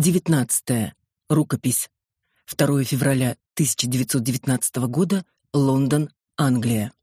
19. Рукопись. 2 февраля 1919 года. Лондон, Англия.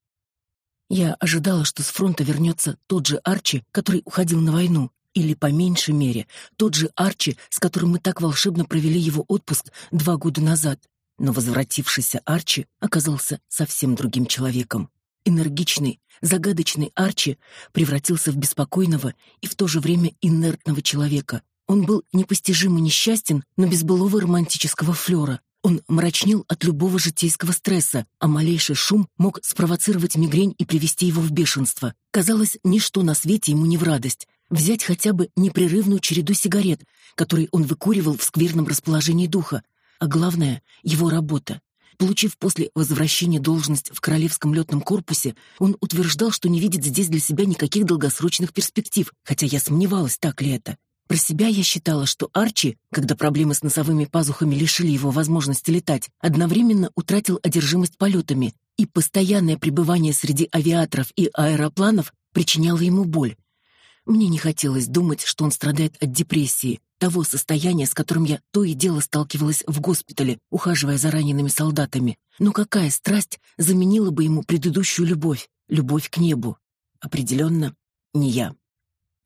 Я ожидала, что с фронта вернется тот же Арчи, который уходил на войну, или по меньшей мере тот же Арчи, с которым мы так волшебно провели его отпуск два года назад. Но возвратившийся Арчи оказался совсем другим человеком. Энергичный, загадочный Арчи превратился в беспокойного и в то же время инертного человека, он был непостижимо несчастен, но без былого романтического флера. Он мрачнел от любого житейского стресса, а малейший шум мог спровоцировать мигрень и привести его в бешенство. Казалось, ничто на свете ему не в радость. Взять хотя бы непрерывную череду сигарет, которые он выкуривал в скверном расположении духа. А главное — его работа. Получив после возвращения должность в Королевском летном корпусе, он утверждал, что не видит здесь для себя никаких долгосрочных перспектив, хотя я сомневалась, так ли это. Про себя я считала, что Арчи, когда проблемы с носовыми пазухами лишили его возможности летать, одновременно утратил одержимость полетами, и постоянное пребывание среди авиаторов и аэропланов причиняло ему боль. Мне не хотелось думать, что он страдает от депрессии, того состояния, с которым я то и дело сталкивалась в госпитале, ухаживая за ранеными солдатами. Но какая страсть заменила бы ему предыдущую любовь, любовь к небу? Определенно, не я.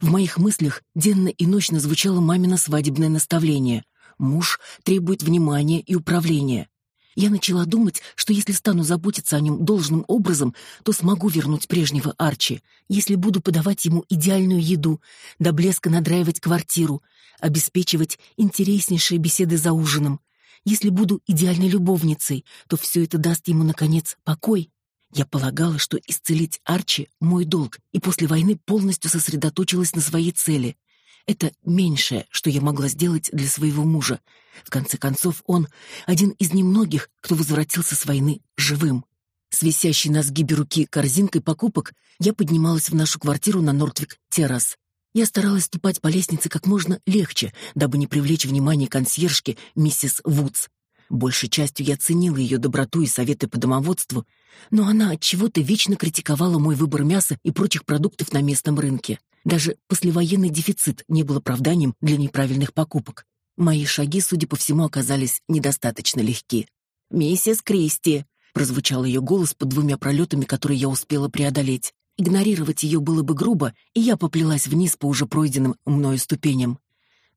В моих мыслях денно и ночно звучало мамино свадебное наставление. Муж требует внимания и управления. Я начала думать, что если стану заботиться о нем должным образом, то смогу вернуть прежнего Арчи, если буду подавать ему идеальную еду, до блеска надраивать квартиру, обеспечивать интереснейшие беседы за ужином. Если буду идеальной любовницей, то все это даст ему, наконец, покой. Я полагала, что исцелить Арчи — мой долг, и после войны полностью сосредоточилась на своей цели. Это меньшее, что я могла сделать для своего мужа. В конце концов, он — один из немногих, кто возвратился с войны живым. С висящей на сгибе руки корзинкой покупок я поднималась в нашу квартиру на Нортвик-террас. Я старалась ступать по лестнице как можно легче, дабы не привлечь внимание консьержки миссис Вудс. Большей частью я ценила ее доброту и советы по домоводству, но она от чего-то вечно критиковала мой выбор мяса и прочих продуктов на местном рынке. Даже послевоенный дефицит не был оправданием для неправильных покупок. Мои шаги, судя по всему, оказались недостаточно легки. «Миссис Кристи!» — прозвучал ее голос под двумя пролетами, которые я успела преодолеть. Игнорировать ее было бы грубо, и я поплелась вниз по уже пройденным мною ступеням.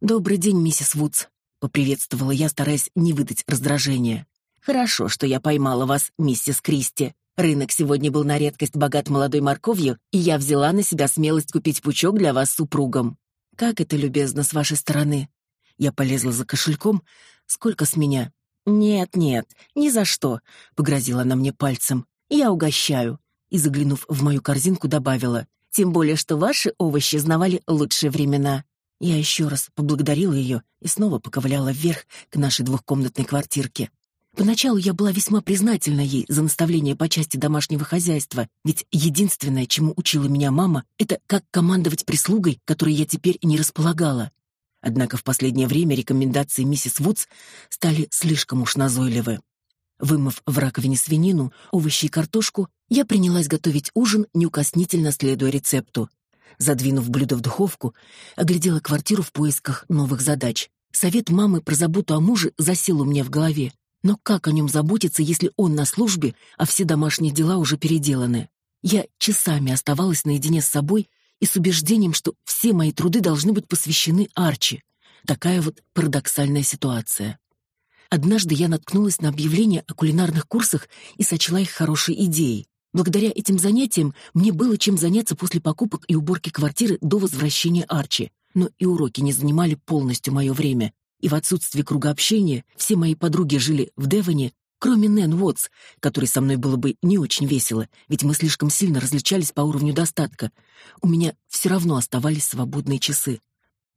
«Добрый день, миссис Вудс», поприветствовала я, стараясь не выдать раздражения. Хорошо, что я поймала вас, миссис Кристи. Рынок сегодня был на редкость богат молодой морковью, и я взяла на себя смелость купить пучок для вас с супругом. Как это любезно с вашей стороны. Я полезла за кошельком. Сколько с меня? Нет, нет, ни за что, погрозила она мне пальцем. Я угощаю. И заглянув в мою корзинку, добавила: тем более, что ваши овощи знавали лучшие времена. Я еще раз поблагодарила ее и снова поковыляла вверх к нашей двухкомнатной квартирке. Поначалу я была весьма признательна ей за наставление по части домашнего хозяйства, ведь единственное, чему учила меня мама, это как командовать прислугой, которой я теперь не располагала. Однако в последнее время рекомендации миссис Вудс стали слишком уж назойливы. Вымыв в раковине свинину, овощи и картошку, я принялась готовить ужин, неукоснительно следуя рецепту. Задвинув блюдо в духовку, оглядела квартиру в поисках новых задач. Совет мамы про заботу о муже засел у меня в голове. Но как о нем заботиться, если он на службе, а все домашние дела уже переделаны? Я часами оставалась наедине с собой и с убеждением, что все мои труды должны быть посвящены Арчи. Такая вот парадоксальная ситуация. Однажды я наткнулась на объявления о кулинарных курсах и сочла их хорошей идеей. Благодаря этим занятиям мне было чем заняться после покупок и уборки квартиры до возвращения Арчи. Но и уроки не занимали полностью мое время. И в отсутствие круга общения все мои подруги жили в Девоне, кроме Нэн Уотс, которой со мной было бы не очень весело, ведь мы слишком сильно различались по уровню достатка. У меня все равно оставались свободные часы.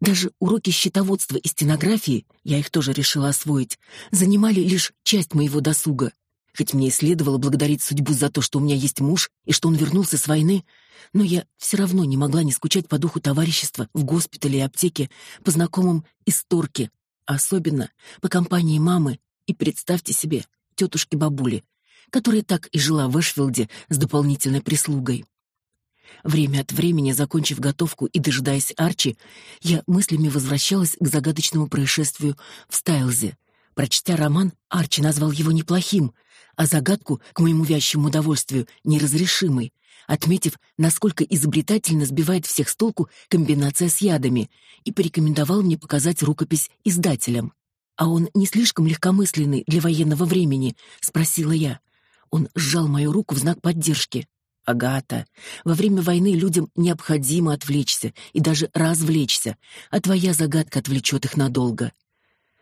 Даже уроки счетоводства и стенографии, я их тоже решила освоить, занимали лишь часть моего досуга. Хоть мне и следовало благодарить судьбу за то, что у меня есть муж и что он вернулся с войны, но я все равно не могла не скучать по духу товарищества в госпитале и аптеке, по знакомым из Торки, особенно по компании мамы и, представьте себе, тетушки-бабули, которая так и жила в Эшфилде с дополнительной прислугой. Время от времени, закончив готовку и дожидаясь Арчи, я мыслями возвращалась к загадочному происшествию в Стайлзе. Прочтя роман, Арчи назвал его неплохим, а загадку, к моему вящему удовольствию, неразрешимой, отметив, насколько изобретательно сбивает всех с толку комбинация с ядами, и порекомендовал мне показать рукопись издателям. «А он не слишком легкомысленный для военного времени?» — спросила я. Он сжал мою руку в знак поддержки. Агата, во время войны людям необходимо отвлечься и даже развлечься, а твоя загадка отвлечет их надолго.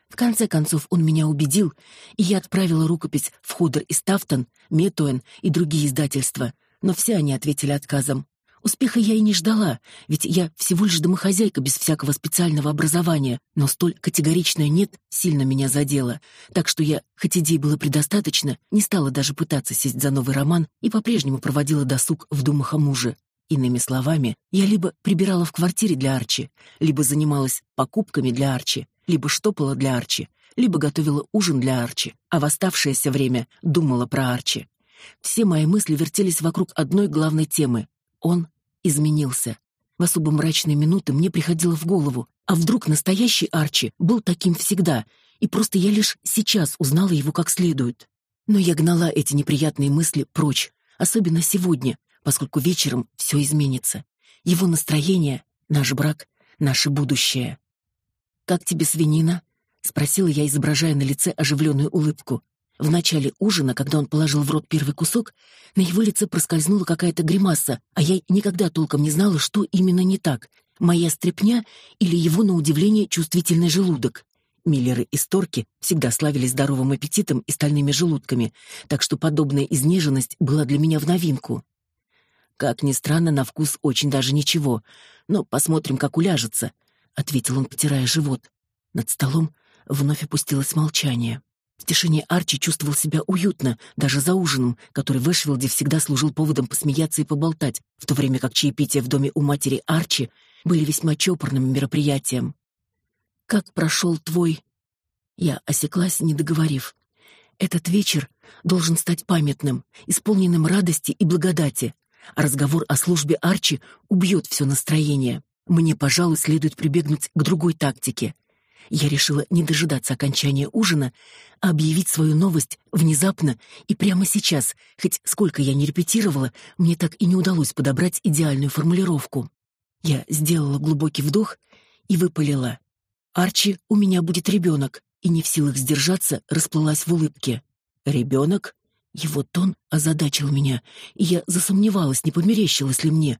В конце концов он меня убедил, и я отправила рукопись в Худер и Стафтон, Метуэн и другие издательства, но все они ответили отказом. Успеха я и не ждала, ведь я всего лишь домохозяйка без всякого специального образования, но столь категоричное «нет» сильно меня задело, так что я, хоть идей было предостаточно, не стала даже пытаться сесть за новый роман и по-прежнему проводила досуг в думах о муже. Иными словами, я либо прибирала в квартире для Арчи, либо занималась покупками для Арчи, либо штопала для Арчи, либо готовила ужин для Арчи, а в оставшееся время думала про Арчи. Все мои мысли вертелись вокруг одной главной темы. Он изменился. В особо мрачные минуты мне приходило в голову, а вдруг настоящий Арчи был таким всегда, и просто я лишь сейчас узнала его как следует. Но я гнала эти неприятные мысли прочь, особенно сегодня, поскольку вечером все изменится. Его настроение, наш брак, наше будущее. «Как тебе свинина?» — спросила я, изображая на лице оживленную улыбку. В начале ужина, когда он положил в рот первый кусок, на его лице проскользнула какая-то гримаса, а я никогда толком не знала, что именно не так — моя стряпня или его, на удивление, чувствительный желудок. Миллеры и Сторки всегда славились здоровым аппетитом и стальными желудками, так что подобная изнеженность была для меня в новинку. Как ни странно, на вкус очень даже ничего, но посмотрим, как уляжется, — ответил он, потирая живот. Над столом вновь опустилось молчание. В тишине Арчи чувствовал себя уютно, даже за ужином, который в Эшвилде всегда служил поводом посмеяться и поболтать, в то время как чаепития в доме у матери Арчи были весьма чопорным мероприятием. «Как прошел твой...» Я осеклась, не договорив. «Этот вечер должен стать памятным, исполненным радости и благодати, а разговор о службе Арчи убьет все настроение. Мне, пожалуй, следует прибегнуть к другой тактике. Я решила не дожидаться окончания ужина, а объявить свою новость внезапно и прямо сейчас, хоть сколько я не репетировала, мне так и не удалось подобрать идеальную формулировку. Я сделала глубокий вдох и выпалила. «Арчи, у меня будет ребенок», и не в силах сдержаться, расплылась в улыбке. «Ребенок?» Его тон озадачил меня, и я засомневалась, не померещилось ли мне.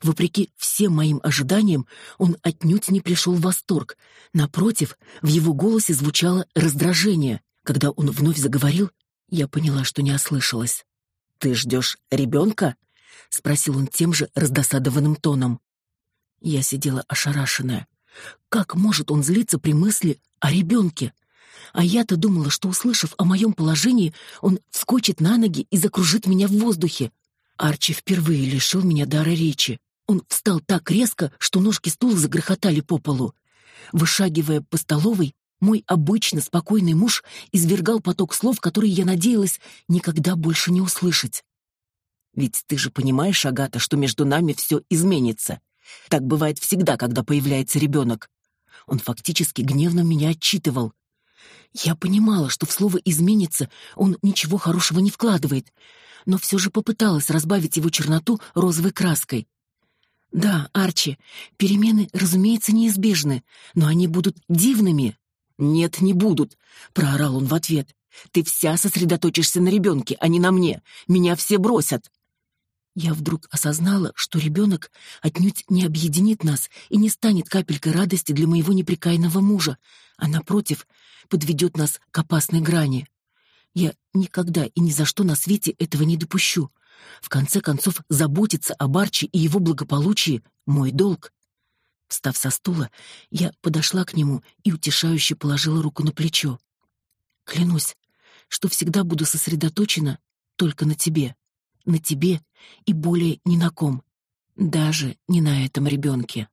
Вопреки всем моим ожиданиям, он отнюдь не пришел в восторг. Напротив, в его голосе звучало раздражение. Когда он вновь заговорил, я поняла, что не ослышалась. «Ты ждешь ребенка?» — спросил он тем же раздосадованным тоном. Я сидела ошарашенная. Как может он злиться при мысли о ребенке? А я-то думала, что, услышав о моем положении, он вскочит на ноги и закружит меня в воздухе. Арчи впервые лишил меня дара речи. Он встал так резко, что ножки стула загрохотали по полу. Вышагивая по столовой, мой обычно спокойный муж извергал поток слов, которые я надеялась никогда больше не услышать. «Ведь ты же понимаешь, Агата, что между нами все изменится. Так бывает всегда, когда появляется ребенок». Он фактически гневно меня отчитывал. Я понимала, что в слово «изменится» он ничего хорошего не вкладывает, но все же попыталась разбавить его черноту розовой краской. «Да, Арчи, перемены, разумеется, неизбежны, но они будут дивными». «Нет, не будут», — проорал он в ответ. «Ты вся сосредоточишься на ребенке, а не на мне. Меня все бросят». Я вдруг осознала, что ребенок отнюдь не объединит нас и не станет капелькой радости для моего неприкаянного мужа, а, напротив, подведет нас к опасной грани. Я никогда и ни за что на свете этого не допущу. В конце концов, заботиться о Барче и его благополучии — мой долг. Встав со стула, я подошла к нему и утешающе положила руку на плечо. Клянусь, что всегда буду сосредоточена только на тебе, на тебе и более ни на ком, даже не на этом ребенке.